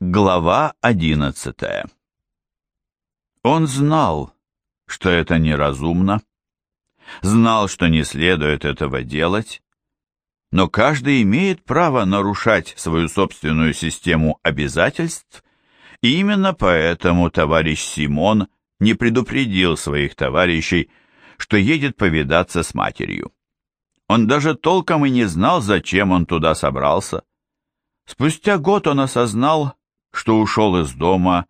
Глава одиннадцатая Он знал, что это неразумно, знал, что не следует этого делать, но каждый имеет право нарушать свою собственную систему обязательств, и именно поэтому товарищ Симон не предупредил своих товарищей, что едет повидаться с матерью. Он даже толком и не знал, зачем он туда собрался. Спустя год он осознал, что ушел из дома,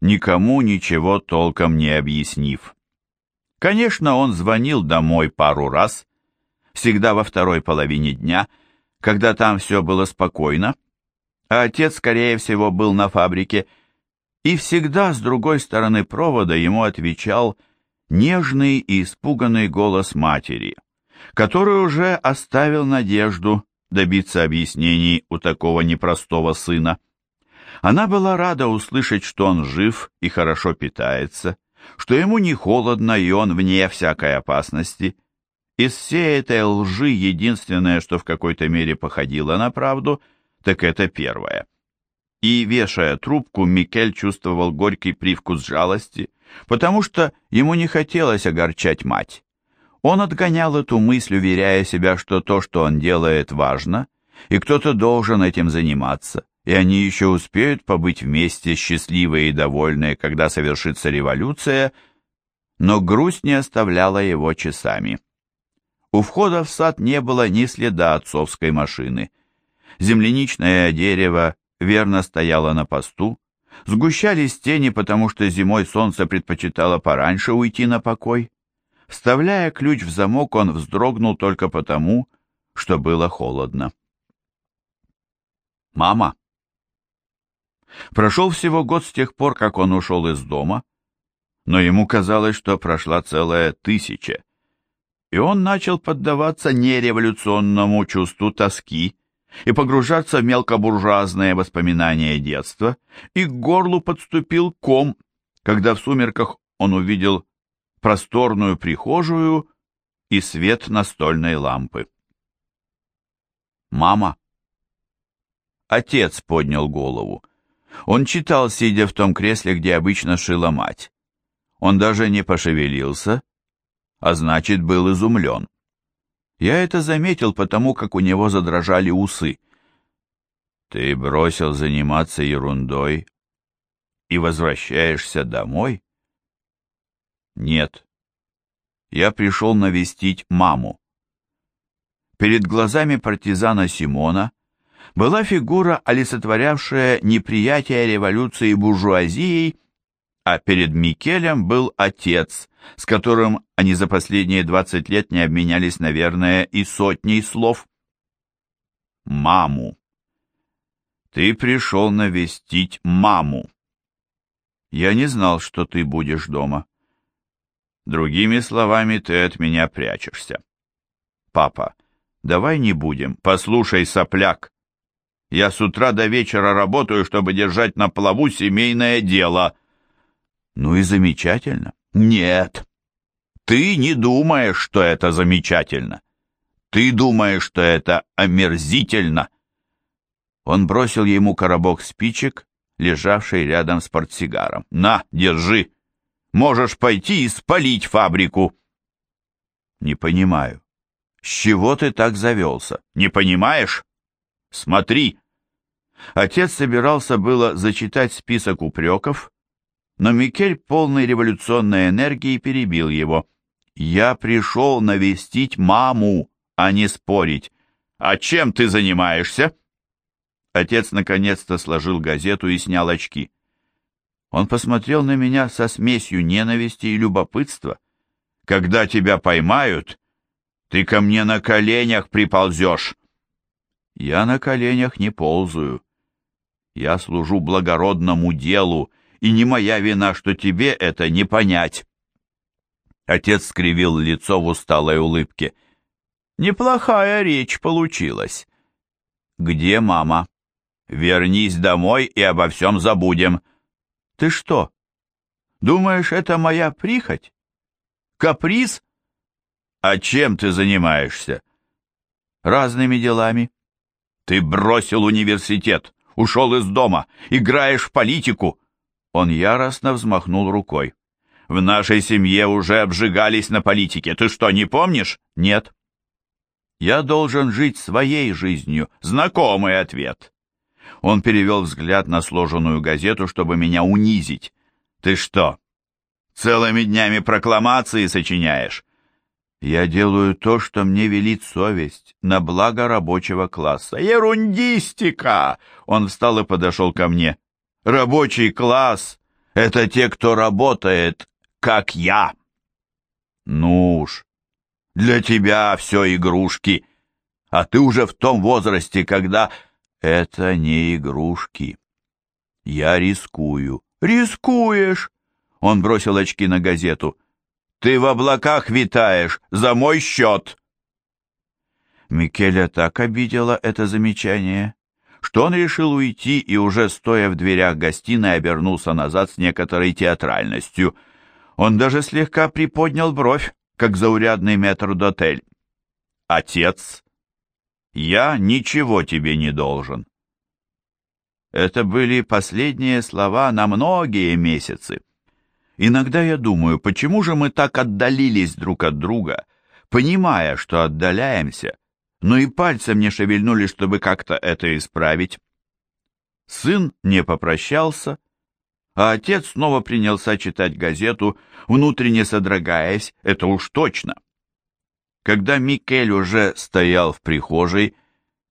никому ничего толком не объяснив. Конечно, он звонил домой пару раз, всегда во второй половине дня, когда там все было спокойно, а отец, скорее всего, был на фабрике, и всегда с другой стороны провода ему отвечал нежный и испуганный голос матери, который уже оставил надежду добиться объяснений у такого непростого сына. Она была рада услышать, что он жив и хорошо питается, что ему не холодно и он вне всякой опасности. Из всей этой лжи единственное, что в какой-то мере походило на правду, так это первое. И, вешая трубку, Микель чувствовал горький привкус жалости, потому что ему не хотелось огорчать мать. Он отгонял эту мысль, уверяя себя, что то, что он делает, важно, и кто-то должен этим заниматься и они еще успеют побыть вместе, счастливые и довольные, когда совершится революция, но грусть не оставляла его часами. У входа в сад не было ни следа отцовской машины. Земляничное дерево верно стояло на посту, сгущались тени, потому что зимой солнце предпочитало пораньше уйти на покой. Вставляя ключ в замок, он вздрогнул только потому, что было холодно. «Мама!» Прошел всего год с тех пор, как он ушел из дома, но ему казалось, что прошла целая тысяча, и он начал поддаваться нереволюционному чувству тоски и погружаться в мелкобуржуазные воспоминания детства, и к горлу подступил ком, когда в сумерках он увидел просторную прихожую и свет настольной лампы. «Мама!» Отец поднял голову. Он читал, сидя в том кресле, где обычно шила мать. Он даже не пошевелился, а значит, был изумлен. Я это заметил, потому как у него задрожали усы. «Ты бросил заниматься ерундой и возвращаешься домой?» «Нет. Я пришел навестить маму». Перед глазами партизана Симона была фигура, олицетворявшая неприятие революции буржуазией, а перед Микелем был отец, с которым они за последние 20 лет не обменялись, наверное, и сотней слов. Маму. Ты пришел навестить маму. Я не знал, что ты будешь дома. Другими словами, ты от меня прячешься. Папа, давай не будем. Послушай, сопляк. Я с утра до вечера работаю, чтобы держать на плаву семейное дело. Ну и замечательно. Нет. Ты не думаешь, что это замечательно. Ты думаешь, что это омерзительно. Он бросил ему коробок спичек, лежавший рядом с портсигаром. На, держи. Можешь пойти и спалить фабрику. Не понимаю. С чего ты так завелся? Не понимаешь? Смотри, Отец собирался было зачитать список упреков, но Микель, полный революционной энергии, перебил его. «Я пришел навестить маму, а не спорить. А чем ты занимаешься?» Отец наконец-то сложил газету и снял очки. Он посмотрел на меня со смесью ненависти и любопытства. «Когда тебя поймают, ты ко мне на коленях приползешь». «Я на коленях не ползаю. Я служу благородному делу, и не моя вина, что тебе это не понять. Отец скривил лицо в усталой улыбке. Неплохая речь получилась. Где мама? Вернись домой и обо всем забудем. Ты что? Думаешь, это моя прихоть? Каприз? А чем ты занимаешься? Разными делами. Ты бросил университет, Ушел из дома, играешь в политику!» Он яростно взмахнул рукой. «В нашей семье уже обжигались на политике. Ты что, не помнишь?» «Нет». «Я должен жить своей жизнью». Знакомый ответ. Он перевел взгляд на сложенную газету, чтобы меня унизить. «Ты что, целыми днями прокламации сочиняешь?» «Я делаю то, что мне велит совесть, на благо рабочего класса». «Ерундистика!» Он встал и подошел ко мне. «Рабочий класс — это те, кто работает, как я». «Ну уж, для тебя все игрушки, а ты уже в том возрасте, когда...» Это не игрушки. Я рискую. Рискуешь? Он бросил очки на газету. Ты в облаках витаешь, за мой счет. Микеля так обидела это замечание, что он решил уйти и уже стоя в дверях гостиной обернулся назад с некоторой театральностью. Он даже слегка приподнял бровь, как заурядный метрдотель. «Отец «Я ничего тебе не должен». Это были последние слова на многие месяцы. Иногда я думаю, почему же мы так отдалились друг от друга, понимая, что отдаляемся, но и пальцем не шевельнули, чтобы как-то это исправить. Сын не попрощался, а отец снова принялся читать газету, внутренне содрогаясь, это уж точно. Когда Микель уже стоял в прихожей,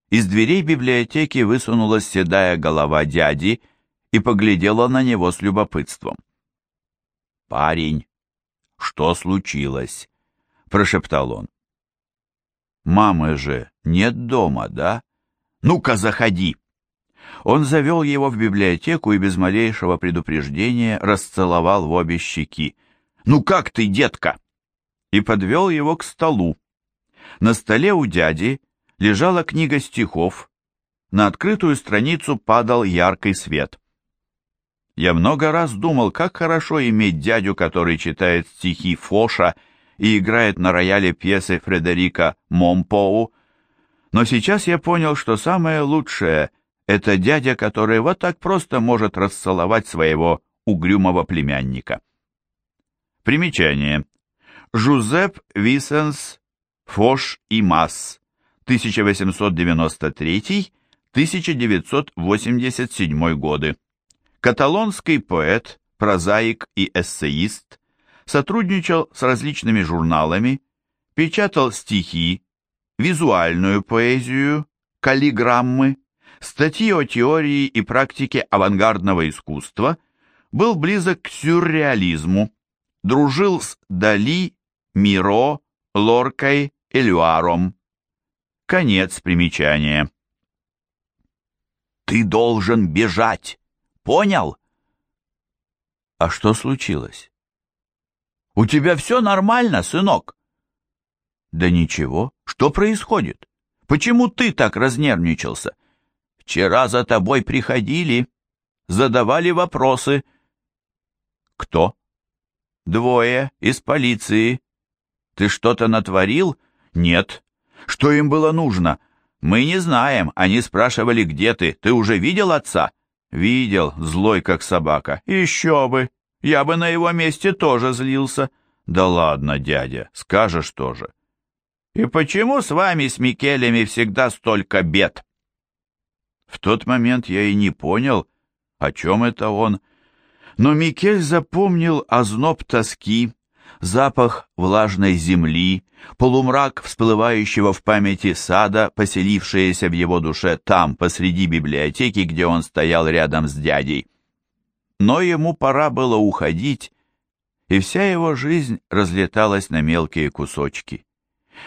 из дверей библиотеки высунулась седая голова дяди и поглядела на него с любопытством. «Парень, что случилось?» — прошептал он. «Мамы же нет дома, да? Ну-ка, заходи!» Он завел его в библиотеку и без малейшего предупреждения расцеловал в обе щеки. «Ну как ты, детка?» И подвел его к столу, на столе у дяди лежала книга стихов, на открытую страницу падал яркий свет. Я много раз думал, как хорошо иметь дядю, который читает стихи Фоша и играет на рояле пьесы Фредерика Момпоу, но сейчас я понял, что самое лучшее — это дядя, который вот так просто может расцеловать своего угрюмого племянника. Примечание. Жузеп Висенс Фош и Масс, 1893-1987 годы. Каталонский поэт, прозаик и эссеист, сотрудничал с различными журналами, печатал стихи, визуальную поэзию, каллиграммы, статьи о теории и практике авангардного искусства, был близок к сюрреализму, дружил с Дали, Миро, Лоркой, Элюаром. Конец примечания. «Ты должен бежать! Понял?» «А что случилось?» «У тебя все нормально, сынок?» «Да ничего. Что происходит? Почему ты так разнервничался? Вчера за тобой приходили, задавали вопросы». «Кто?» «Двое из полиции. Ты что-то натворил?» «Нет». «Что им было нужно?» «Мы не знаем. Они спрашивали, где ты. Ты уже видел отца?» «Видел, злой как собака». «Еще бы! Я бы на его месте тоже злился». «Да ладно, дядя, скажешь тоже». «И почему с вами, с Микелями, всегда столько бед?» В тот момент я и не понял, о чем это он, но Микель запомнил озноб тоски, запах влажной земли, полумрак всплывающего в памяти сада, поселившееся в его душе там, посреди библиотеки, где он стоял рядом с дядей. Но ему пора было уходить, и вся его жизнь разлеталась на мелкие кусочки.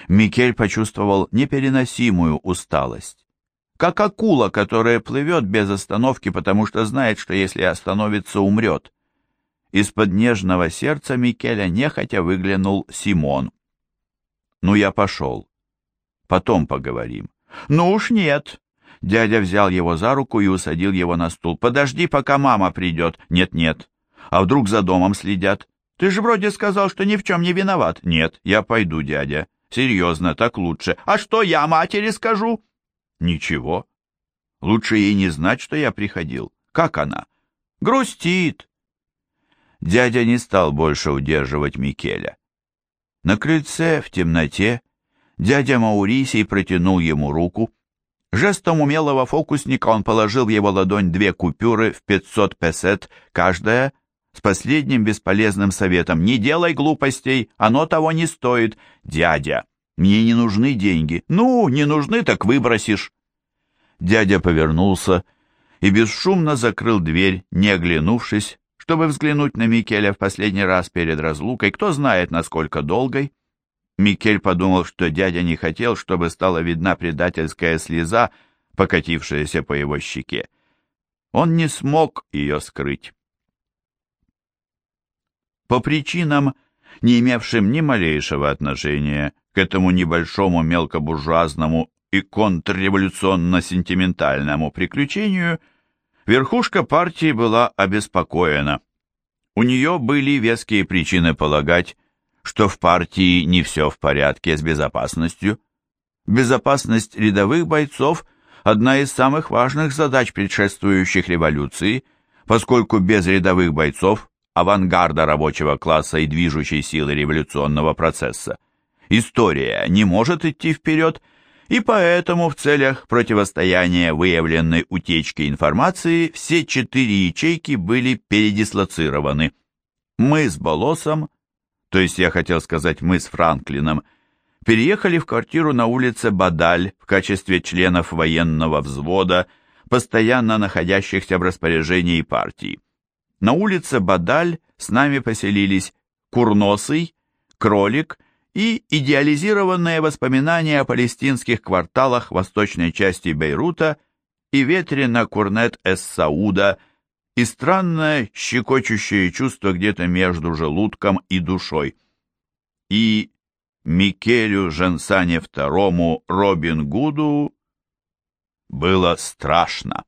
Микель почувствовал непереносимую усталость. Как акула, которая плывет без остановки, потому что знает, что если остановится, умрет. Из-под нежного сердца Микеля нехотя выглянул Симон. «Ну, я пошел. Потом поговорим». «Ну уж нет». Дядя взял его за руку и усадил его на стул. «Подожди, пока мама придет». «Нет-нет. А вдруг за домом следят?» «Ты же вроде сказал, что ни в чем не виноват». «Нет, я пойду, дядя. Серьезно, так лучше. А что я матери скажу?» «Ничего. Лучше ей не знать, что я приходил. Как она? Грустит. Дядя не стал больше удерживать Микеля. На крыльце, в темноте, дядя Маурисий протянул ему руку. Жестом умелого фокусника он положил в его ладонь две купюры в 500 песет каждая, с последним бесполезным советом «Не делай глупостей, оно того не стоит, дядя». Мне не нужны деньги. Ну, не нужны, так выбросишь. Дядя повернулся и бесшумно закрыл дверь, не оглянувшись, чтобы взглянуть на Микеля в последний раз перед разлукой, кто знает, насколько долгой. Микель подумал, что дядя не хотел, чтобы стала видна предательская слеза, покатившаяся по его щеке. Он не смог ее скрыть. По причинам, не имевшим ни малейшего отношения к этому небольшому мелкобуржуазному и контрреволюционно-сентиментальному приключению, верхушка партии была обеспокоена. У нее были веские причины полагать, что в партии не все в порядке с безопасностью. Безопасность рядовых бойцов – одна из самых важных задач предшествующих революции, поскольку без рядовых бойцов – авангарда рабочего класса и движущей силы революционного процесса – История не может идти вперед, и поэтому в целях противостояния выявленной утечке информации все четыре ячейки были передислоцированы. Мы с Болосом, то есть я хотел сказать мы с Франклином, переехали в квартиру на улице Бадаль в качестве членов военного взвода, постоянно находящихся в распоряжении партии. На улице Бадаль с нами поселились Курносый, Кролик и идеализированные воспоминания о палестинских кварталах восточной части Бейрута и ветре на Курнет-эс-Сауда и странное щекочущее чувство где-то между желудком и душой. И Микелю Женсане II Робин Гуду было страшно.